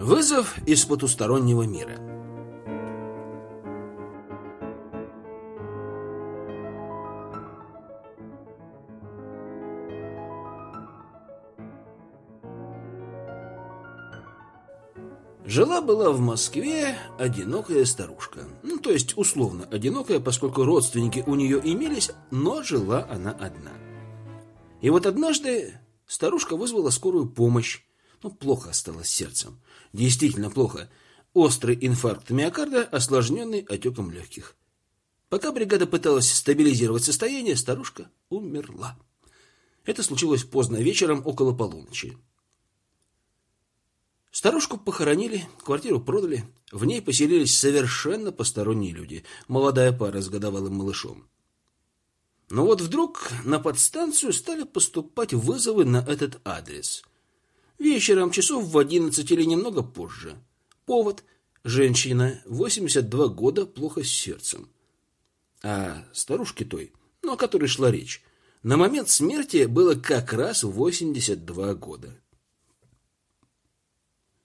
Вызов из потустороннего мира. Жила-была в Москве одинокая старушка. Ну, то есть условно одинокая, поскольку родственники у нее имелись, но жила она одна. И вот однажды старушка вызвала скорую помощь. Ну, плохо осталось сердцем. Действительно плохо. Острый инфаркт миокарда, осложненный отеком легких. Пока бригада пыталась стабилизировать состояние, старушка умерла. Это случилось поздно вечером, около полуночи. Старушку похоронили, квартиру продали. В ней поселились совершенно посторонние люди. Молодая пара с годовалым малышом. Но вот вдруг на подстанцию стали поступать вызовы на этот адрес. Вечером, часов в одиннадцать или немного позже. Повод – женщина, 82 года, плохо с сердцем. А старушке той, ну, о которой шла речь, на момент смерти было как раз 82 года.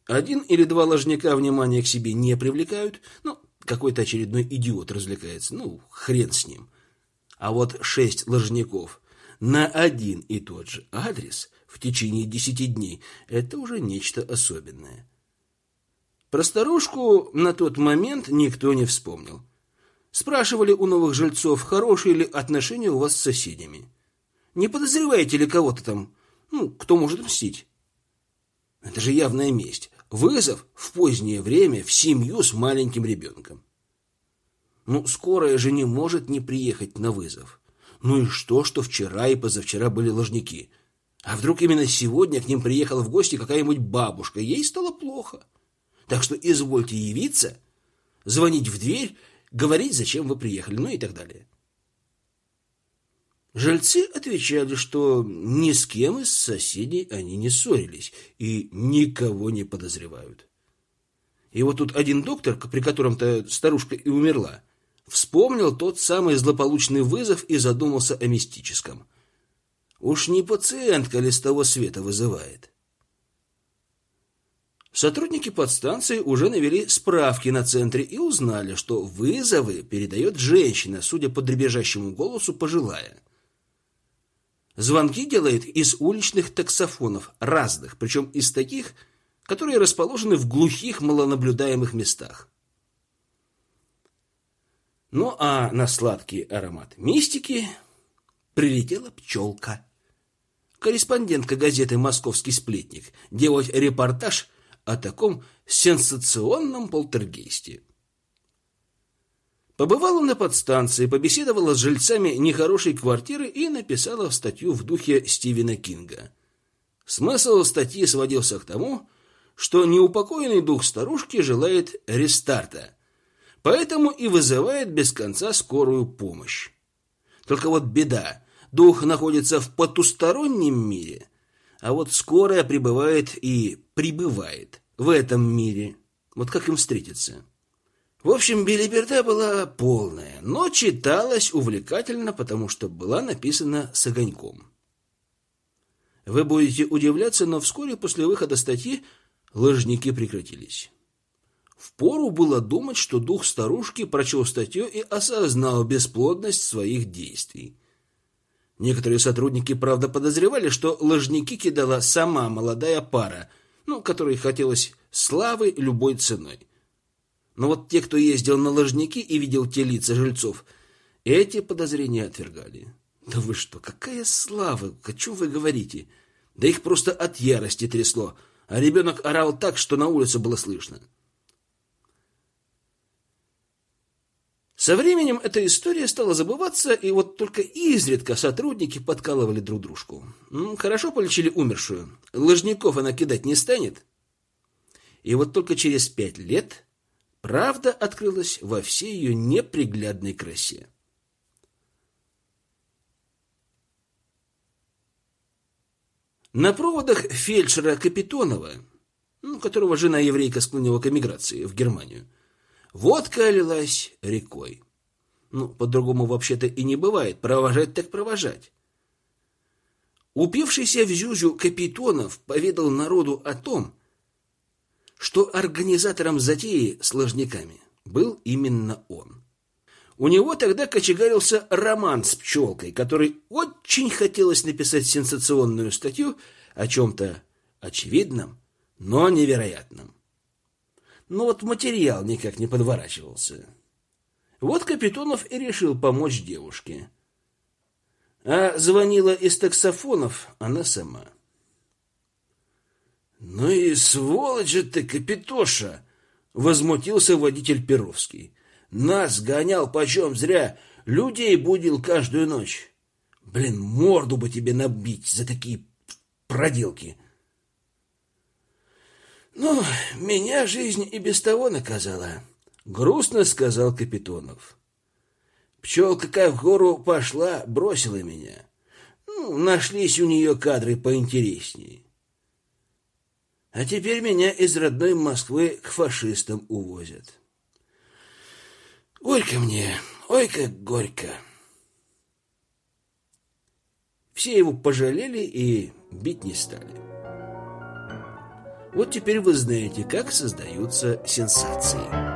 Один или два ложника внимания к себе не привлекают, ну, какой-то очередной идиот развлекается, ну, хрен с ним. А вот шесть ложников на один и тот же адрес в течение десяти дней – это уже нечто особенное. Про старушку на тот момент никто не вспомнил. Спрашивали у новых жильцов, хорошие ли отношения у вас с соседями. Не подозреваете ли кого-то там, ну, кто может мстить? Это же явная месть. Вызов в позднее время в семью с маленьким ребенком. Ну, скорая же не может не приехать на вызов. Ну и что, что вчера и позавчера были ложники? А вдруг именно сегодня к ним приехала в гости какая-нибудь бабушка, ей стало плохо. Так что извольте явиться, звонить в дверь, говорить, зачем вы приехали, ну и так далее. Жильцы отвечали, что ни с кем из соседей они не ссорились и никого не подозревают. И вот тут один доктор, при котором-то старушка и умерла, вспомнил тот самый злополучный вызов и задумался о мистическом. Уж не пациентка ли с того света вызывает? Сотрудники подстанции уже навели справки на центре и узнали, что вызовы передает женщина, судя по дребезжащему голосу, пожилая. Звонки делает из уличных таксофонов, разных, причем из таких, которые расположены в глухих, малонаблюдаемых местах. Ну а на сладкий аромат мистики прилетела пчелка. Корреспондентка газеты «Московский сплетник» делать репортаж о таком сенсационном полтергейсте. Побывала на подстанции, побеседовала с жильцами нехорошей квартиры и написала статью в духе Стивена Кинга. Смысл статьи сводился к тому, что неупокоенный дух старушки желает рестарта, поэтому и вызывает без конца скорую помощь. Только вот беда, дух находится в потустороннем мире, а вот скорая прибывает и прибывает в этом мире. Вот как им встретиться? В общем, билиберда была полная, но читалась увлекательно, потому что была написана с огоньком. Вы будете удивляться, но вскоре после выхода статьи ложники прекратились. Впору было думать, что дух старушки прочел статью и осознал бесплодность своих действий. Некоторые сотрудники, правда, подозревали, что ложники кидала сама молодая пара, ну, которой хотелось славы любой ценой – но вот те, кто ездил на ложники и видел те лица жильцов, эти подозрения отвергали. Да вы что, какая слава, о чем вы говорите? Да их просто от ярости трясло, а ребенок орал так, что на улице было слышно. Со временем эта история стала забываться, и вот только изредка сотрудники подкалывали друг дружку. Хорошо полечили умершую. Ложников она кидать не станет. И вот только через пять лет Правда открылась во всей ее неприглядной красе. На проводах фельдшера Капитонова, ну, которого жена еврейка склонила к эмиграции в Германию, водка лилась рекой. Ну, по-другому вообще-то и не бывает. Провожать так провожать. Упившийся в Зюзю Капитонов поведал народу о том, что организатором затеи с ложниками был именно он. У него тогда кочегарился роман с пчелкой, который очень хотелось написать сенсационную статью о чем-то очевидном, но невероятном. Но вот материал никак не подворачивался. Вот Капитонов и решил помочь девушке. А звонила из таксофонов она сама. «Ну и сволочь же ты, Капитоша!» — возмутился водитель Перовский. «Нас гонял почем зря, людей будил каждую ночь. Блин, морду бы тебе набить за такие проделки!» «Ну, меня жизнь и без того наказала», — грустно сказал Капитонов. «Пчелка как в гору пошла, бросила меня. Ну, нашлись у нее кадры поинтереснее. А теперь меня из родной Москвы к фашистам увозят. Горько мне, ой, как горько». Все его пожалели и бить не стали. Вот теперь вы знаете, как создаются сенсации.